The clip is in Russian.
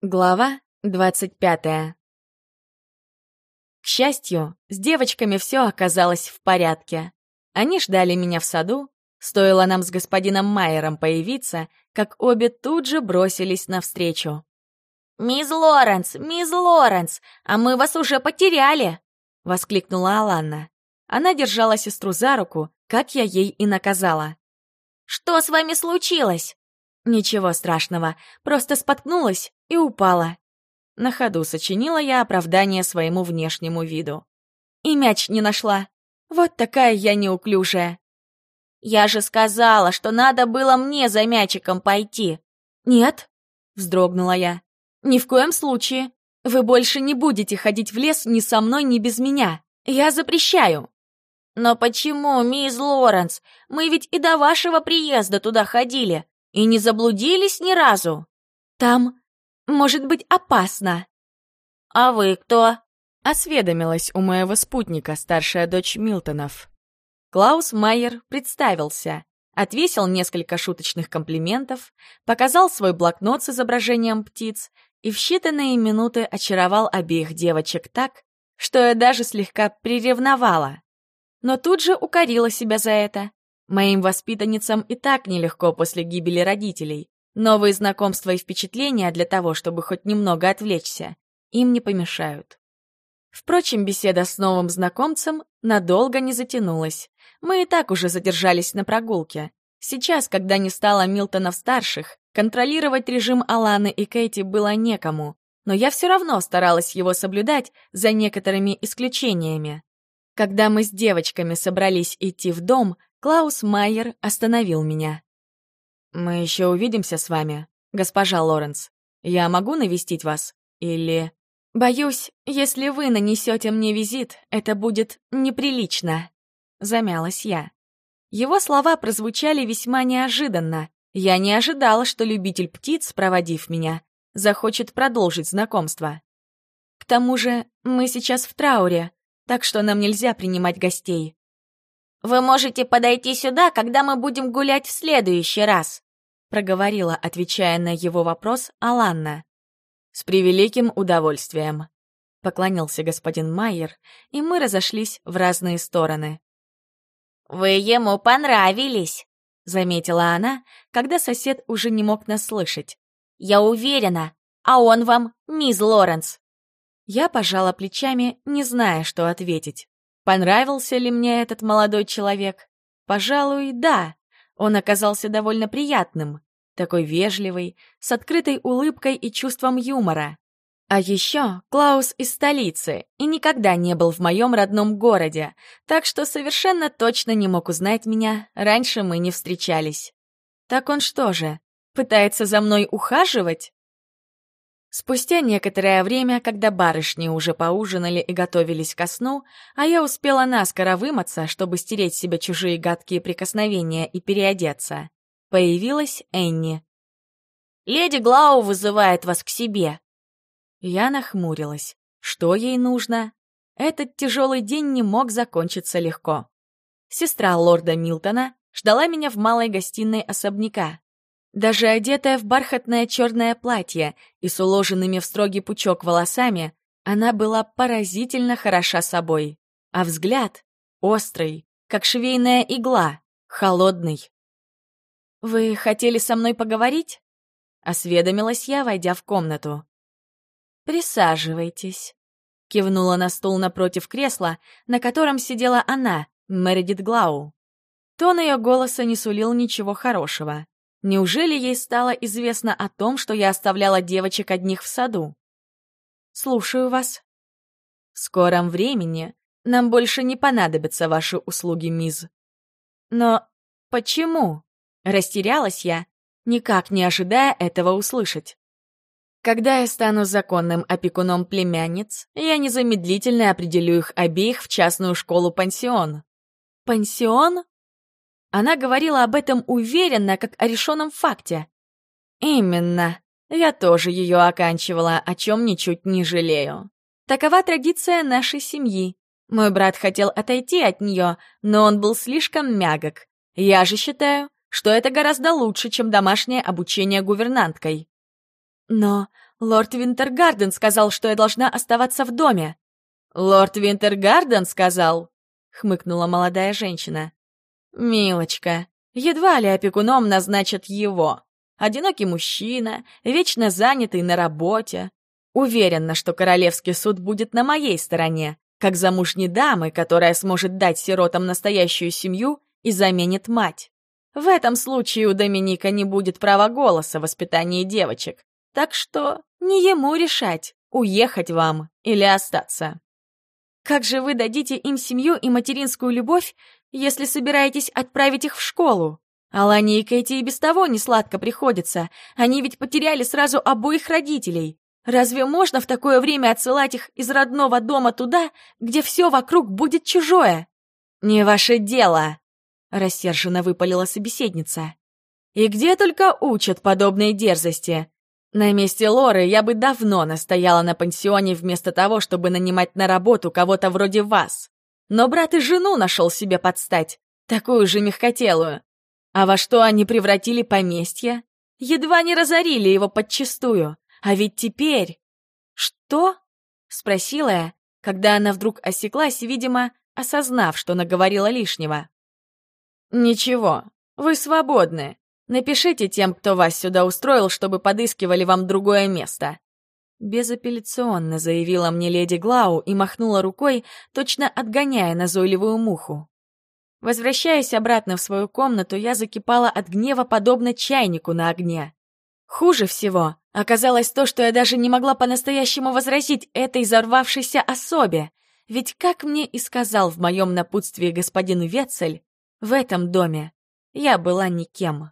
Глава двадцать пятая К счастью, с девочками все оказалось в порядке. Они ждали меня в саду. Стоило нам с господином Майером появиться, как обе тут же бросились навстречу. «Мисс Лоренс, мисс Лоренс, а мы вас уже потеряли!» — воскликнула Аланна. Она держала сестру за руку, как я ей и наказала. «Что с вами случилось?» Ничего страшного, просто споткнулась и упала. На ходу сочинила я оправдание своему внешнему виду. И мяч не нашла. Вот такая я неуклюжая. «Я же сказала, что надо было мне за мячиком пойти». «Нет», — вздрогнула я. «Ни в коем случае. Вы больше не будете ходить в лес ни со мной, ни без меня. Я запрещаю». «Но почему, мисс Лоренс? Мы ведь и до вашего приезда туда ходили. И не заблудились ни разу? Там может быть опасно. А вы кто? Осведомилась у моего спутника старшая дочь Милтонов. Клаус Майер представился, отвесил несколько шуточных комплиментов, показал свой блокнот с изображением птиц и в считанные минуты очаровал обеих девочек так, что я даже слегка приревновала. Но тут же укорила себя за это. Моим воспитанницам и так нелегко после гибели родителей. Новые знакомства и впечатления для того, чтобы хоть немного отвлечься, им не помешают. Впрочем, беседа с новым знакомцем надолго не затянулась. Мы и так уже задержались на прогулке. Сейчас, когда не стало Милтонов-старших, контролировать режим Аланы и Кэти было некому, но я все равно старалась его соблюдать за некоторыми исключениями. Когда мы с девочками собрались идти в дом, Клаус Майер остановил меня. «Мы еще увидимся с вами, госпожа Лоренс. Я могу навестить вас? Или...» «Боюсь, если вы нанесете мне визит, это будет неприлично», — замялась я. Его слова прозвучали весьма неожиданно. Я не ожидала, что любитель птиц, проводив меня, захочет продолжить знакомство. К тому же мы сейчас в трауре, так что нам нельзя принимать гостей. «Вы можете подойти сюда, когда мы будем гулять в следующий раз», проговорила, отвечая на его вопрос, Аланна. «С превеликим удовольствием», — поклонился господин Майер, и мы разошлись в разные стороны. «Вы ему понравились», — заметила она, когда сосед уже не мог нас слышать. «Я уверена, а он вам мисс Лоренс». Я пожала плечами, не зная, что ответить. Понравился ли мне этот молодой человек? Пожалуй, да. Он оказался довольно приятным, такой вежливый, с открытой улыбкой и чувством юмора. А еще Клаус из столицы и никогда не был в моем родном городе, так что совершенно точно не мог узнать меня, раньше мы не встречались. Так он что же, пытается за мной ухаживать? Спустя некоторое время, когда барышни уже поужинали и готовились ко сну, а я успела наскоро вымыться, чтобы стереть с себя чужие гадкие прикосновения и переодеться, появилась Энни. «Леди Глау вызывает вас к себе». Я нахмурилась. Что ей нужно? Этот тяжелый день не мог закончиться легко. Сестра лорда Милтона ждала меня в малой гостиной особняка. Даже одетая в бархатное черное платье и с уложенными в строгий пучок волосами, она была поразительно хороша собой. А взгляд — острый, как швейная игла, холодный. «Вы хотели со мной поговорить?» — осведомилась я, войдя в комнату. «Присаживайтесь», — кивнула на стул напротив кресла, на котором сидела она, Мередит Глау. Тон ее голоса не сулил ничего хорошего. Неужели ей стало известно о том, что я оставляла девочек одних в саду? Слушаю вас. В скором времени нам больше не понадобятся ваши услуги, мисс. Но почему? Растерялась я, никак не ожидая этого услышать. Когда я стану законным опекуном племянниц, я незамедлительно определю их обеих в частную школу-пансион. Пансион? Она говорила об этом уверенно, как о решенном факте. Именно. Я тоже ее оканчивала, о чем ничуть не жалею. Такова традиция нашей семьи. Мой брат хотел отойти от нее, но он был слишком мягок. Я же считаю, что это гораздо лучше, чем домашнее обучение гувернанткой. Но Лорд Винтергарден сказал, что я должна оставаться в доме». «Лорд Винтергарден сказал?» — хмыкнула молодая женщина. «Милочка, едва ли опекуном назначат его. Одинокий мужчина, вечно занятый на работе. Уверена, что королевский суд будет на моей стороне, как замужней дамы, которая сможет дать сиротам настоящую семью и заменит мать. В этом случае у Доминика не будет права голоса в воспитании девочек. Так что не ему решать, уехать вам или остаться. Как же вы дадите им семью и материнскую любовь, если собираетесь отправить их в школу? Алане и Кэти и без того не сладко приходится. Они ведь потеряли сразу обоих родителей. Разве можно в такое время отсылать их из родного дома туда, где все вокруг будет чужое? «Не ваше дело!» — рассерженно выпалила собеседница. «И где только учат подобные дерзости? На месте Лоры я бы давно настояла на пансионе вместо того, чтобы нанимать на работу кого-то вроде вас. Но брат и жену нашел себе подстать, такую же мягкотелую. А во что они превратили поместье? Едва не разорили его подчистую. А ведь теперь... Что? Спросила я, когда она вдруг осеклась, видимо, осознав, что наговорила лишнего. «Ничего, вы свободны. Напишите тем, кто вас сюда устроил, чтобы подыскивали вам другое место». Безапелляционно заявила мне леди Глау и махнула рукой, точно отгоняя назойливую муху. Возвращаясь обратно в свою комнату, я закипала от гнева, подобно чайнику на огне. Хуже всего оказалось то, что я даже не могла по-настоящему возразить этой взорвавшейся особе. Ведь, как мне и сказал в моем напутствии господин Вецель, в этом доме я была никем.